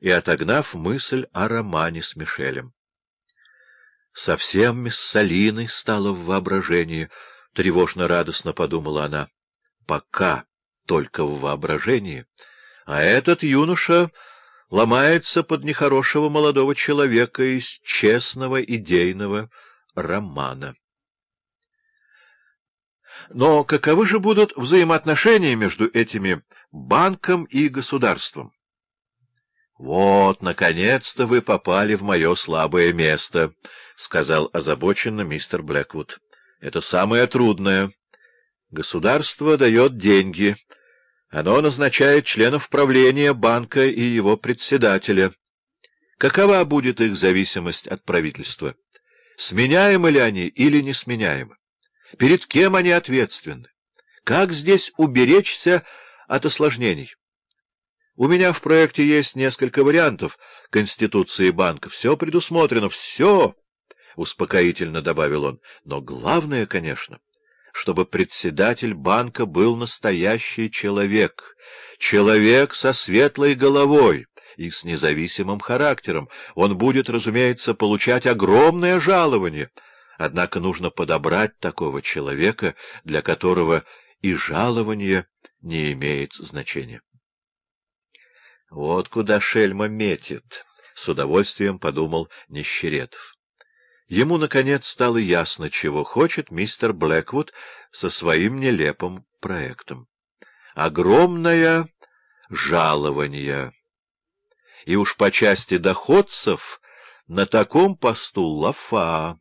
и отогнав мысль о романе с Мишелем. Совсем Миссалиной стало в воображении, тревожно-радостно подумала она. Пока только в воображении, а этот юноша ломается под нехорошего молодого человека из честного идейного романа. Но каковы же будут взаимоотношения между этими банком и государством? «Вот, наконец-то вы попали в мое слабое место», — сказал озабоченно мистер Блэквуд. «Это самое трудное. Государство дает деньги. Оно назначает членов правления банка и его председателя. Какова будет их зависимость от правительства? Сменяемы ли они или не сменяемы? Перед кем они ответственны? Как здесь уберечься от осложнений? У меня в проекте есть несколько вариантов Конституции банка. Все предусмотрено, все, — успокоительно добавил он. Но главное, конечно, чтобы председатель банка был настоящий человек, человек со светлой головой и с независимым характером. Он будет, разумеется, получать огромное жалование, однако нужно подобрать такого человека, для которого и жалование не имеет значения. Вот куда шельма метит, — с удовольствием подумал Нищеретов. Ему, наконец, стало ясно, чего хочет мистер Блэквуд со своим нелепым проектом. Огромное жалование. И уж по части доходцев на таком посту лафа.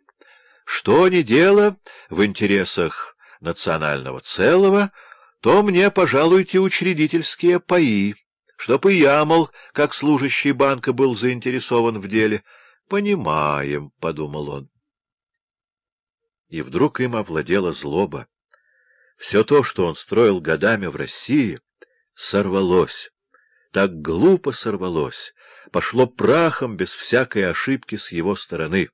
Что ни дело в интересах национального целого, то мне пожалуйте учредительские паи чтоб и я, мол, как служащий банка, был заинтересован в деле. «Понимаем», — подумал он. И вдруг им овладела злоба. Все то, что он строил годами в России, сорвалось. Так глупо сорвалось, пошло прахом без всякой ошибки с его стороны.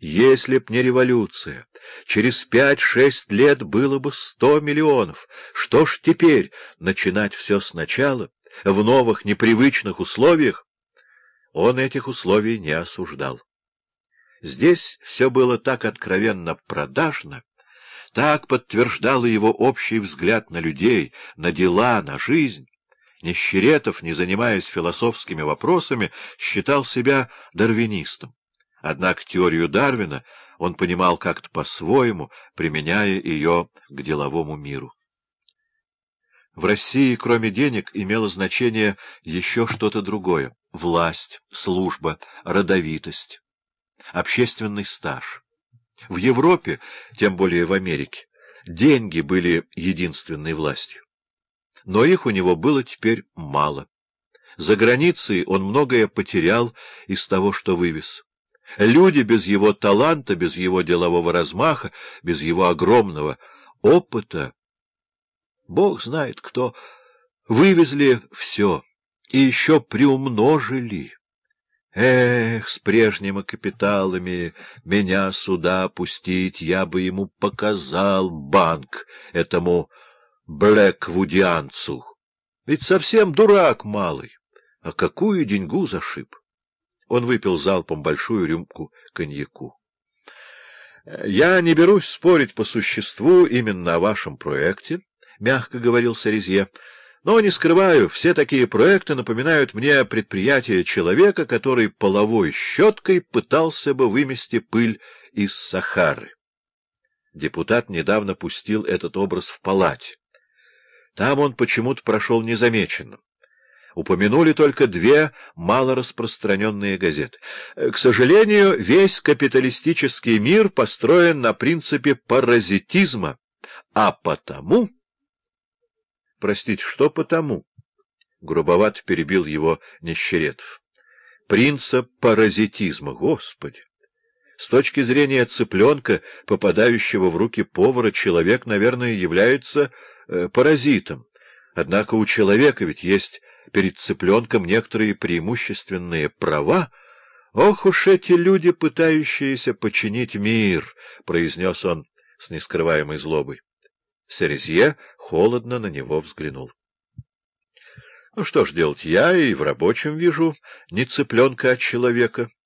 Если б не революция, через пять-шесть лет было бы сто миллионов. Что ж теперь, начинать все сначала? В новых, непривычных условиях, он этих условий не осуждал. Здесь все было так откровенно продажно, так подтверждало его общий взгляд на людей, на дела, на жизнь. Нищеретов, не занимаясь философскими вопросами, считал себя дарвинистом. Однако теорию Дарвина он понимал как-то по-своему, применяя ее к деловому миру. В России, кроме денег, имело значение еще что-то другое — власть, служба, родовитость, общественный стаж. В Европе, тем более в Америке, деньги были единственной властью. Но их у него было теперь мало. За границей он многое потерял из того, что вывез. Люди без его таланта, без его делового размаха, без его огромного опыта Бог знает кто, вывезли все и еще приумножили. Эх, с прежними капиталами меня сюда пустить, я бы ему показал банк, этому Блэквудианцу. Ведь совсем дурак малый, а какую деньгу зашиб. Он выпил залпом большую рюмку коньяку. Я не берусь спорить по существу именно о вашем проекте, — мягко говорил Сарезье. — Но, не скрываю, все такие проекты напоминают мне предприятие человека, который половой щеткой пытался бы вымести пыль из Сахары. Депутат недавно пустил этот образ в палате. Там он почему-то прошел незамеченным. Упомянули только две малораспространенные газеты. К сожалению, весь капиталистический мир построен на принципе паразитизма, а потому... Простите, что потому? Грубовато перебил его Нищеретов. Принцип паразитизма, господи! С точки зрения цыпленка, попадающего в руки повара, человек, наверное, является э, паразитом. Однако у человека ведь есть перед цыпленком некоторые преимущественные права. Ох уж эти люди, пытающиеся починить мир, — произнес он с нескрываемой злобой. Серезье холодно на него взглянул. Ну что ж делать, я и в рабочем вижу не цыпленка, а человека.